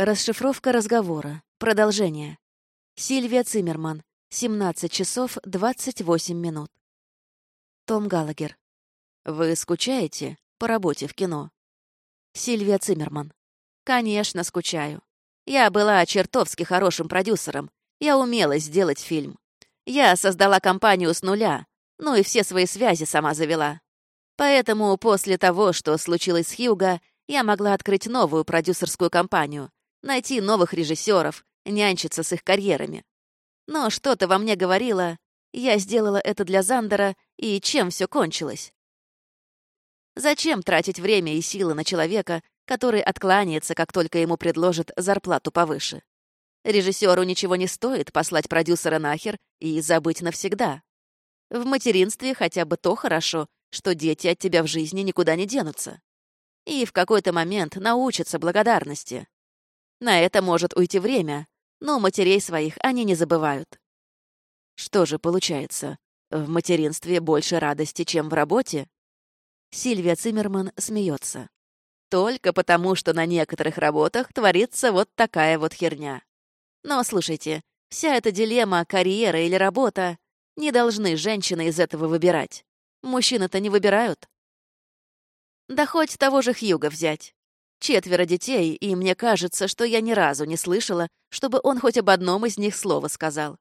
Расшифровка разговора. Продолжение. Сильвия Циммерман. 17 часов 28 минут. Том Галагер. Вы скучаете по работе в кино? Сильвия Циммерман. Конечно, скучаю. Я была чертовски хорошим продюсером. Я умела сделать фильм. Я создала компанию с нуля, ну и все свои связи сама завела. Поэтому после того, что случилось с Хьюго, я могла открыть новую продюсерскую компанию, найти новых режиссеров, нянчиться с их карьерами. Но что-то во мне говорило, я сделала это для Зандера, и чем все кончилось? Зачем тратить время и силы на человека, который откланяется, как только ему предложат зарплату повыше? Режиссеру ничего не стоит послать продюсера нахер и забыть навсегда. В материнстве хотя бы то хорошо, что дети от тебя в жизни никуда не денутся. И в какой-то момент научатся благодарности. На это может уйти время, но матерей своих они не забывают. Что же получается? В материнстве больше радости, чем в работе? Сильвия Циммерман смеется. Только потому, что на некоторых работах творится вот такая вот херня. Но слушайте, вся эта дилемма карьера или работа не должны женщины из этого выбирать. Мужчины-то не выбирают. Да хоть того же Хьюга взять. Четверо детей, и мне кажется, что я ни разу не слышала, чтобы он хоть об одном из них слово сказал.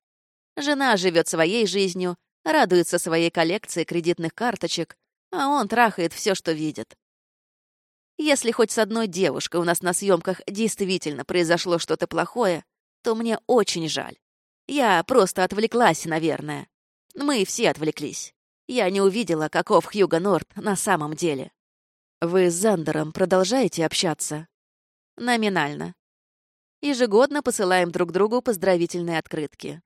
Жена живет своей жизнью, радуется своей коллекции кредитных карточек, а он трахает все, что видит. Если хоть с одной девушкой у нас на съемках действительно произошло что-то плохое, то мне очень жаль. Я просто отвлеклась, наверное. Мы все отвлеклись. Я не увидела, каков Хьюго Норт на самом деле. Вы с Зандером продолжаете общаться? Номинально. Ежегодно посылаем друг другу поздравительные открытки.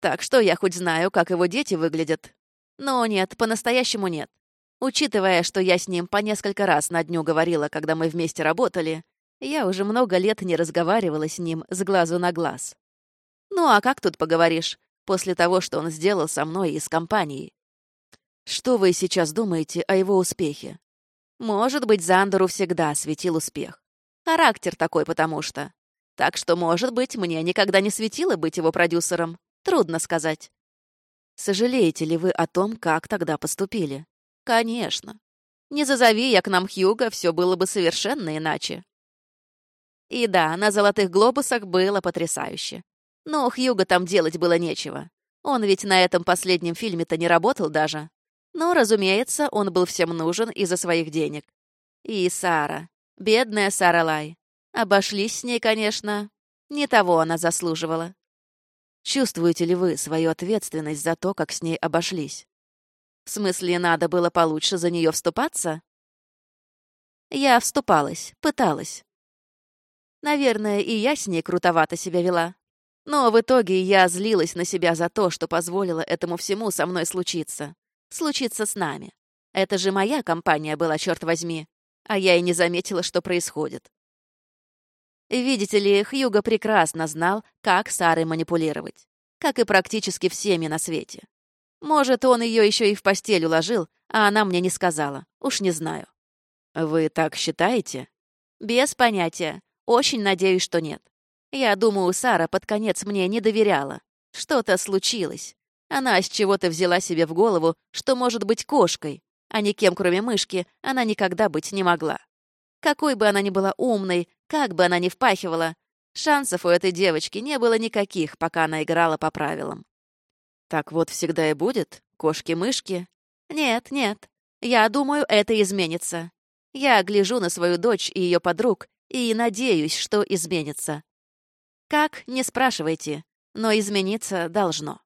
Так что я хоть знаю, как его дети выглядят. Но нет, по-настоящему нет. Учитывая, что я с ним по несколько раз на дню говорила, когда мы вместе работали, я уже много лет не разговаривала с ним с глазу на глаз. Ну а как тут поговоришь, после того, что он сделал со мной и с компанией? Что вы сейчас думаете о его успехе? Может быть, Зандеру всегда светил успех. Характер такой потому что. Так что, может быть, мне никогда не светило быть его продюсером. Трудно сказать. Сожалеете ли вы о том, как тогда поступили? Конечно. Не зазови я к нам Хьюга, все было бы совершенно иначе. И да, на «Золотых глобусах» было потрясающе. Но Хьюга там делать было нечего. Он ведь на этом последнем фильме-то не работал даже. Но, разумеется, он был всем нужен из-за своих денег. И Сара. Бедная Сара Лай. Обошлись с ней, конечно. Не того она заслуживала. Чувствуете ли вы свою ответственность за то, как с ней обошлись? В смысле, надо было получше за нее вступаться? Я вступалась, пыталась. Наверное, и я с ней крутовато себя вела. Но в итоге я злилась на себя за то, что позволила этому всему со мной случиться случиться с нами. Это же моя компания была, черт возьми. А я и не заметила, что происходит. Видите ли, Хьюго прекрасно знал, как Сарой манипулировать. Как и практически всеми на свете. Может, он ее еще и в постель уложил, а она мне не сказала. Уж не знаю. Вы так считаете? Без понятия. Очень надеюсь, что нет. Я думаю, Сара под конец мне не доверяла. Что-то случилось. Она с чего-то взяла себе в голову, что может быть кошкой, а никем, кроме мышки, она никогда быть не могла. Какой бы она ни была умной, как бы она ни впахивала, шансов у этой девочки не было никаких, пока она играла по правилам. Так вот всегда и будет? Кошки-мышки? Нет, нет. Я думаю, это изменится. Я гляжу на свою дочь и ее подруг и надеюсь, что изменится. Как, не спрашивайте, но измениться должно.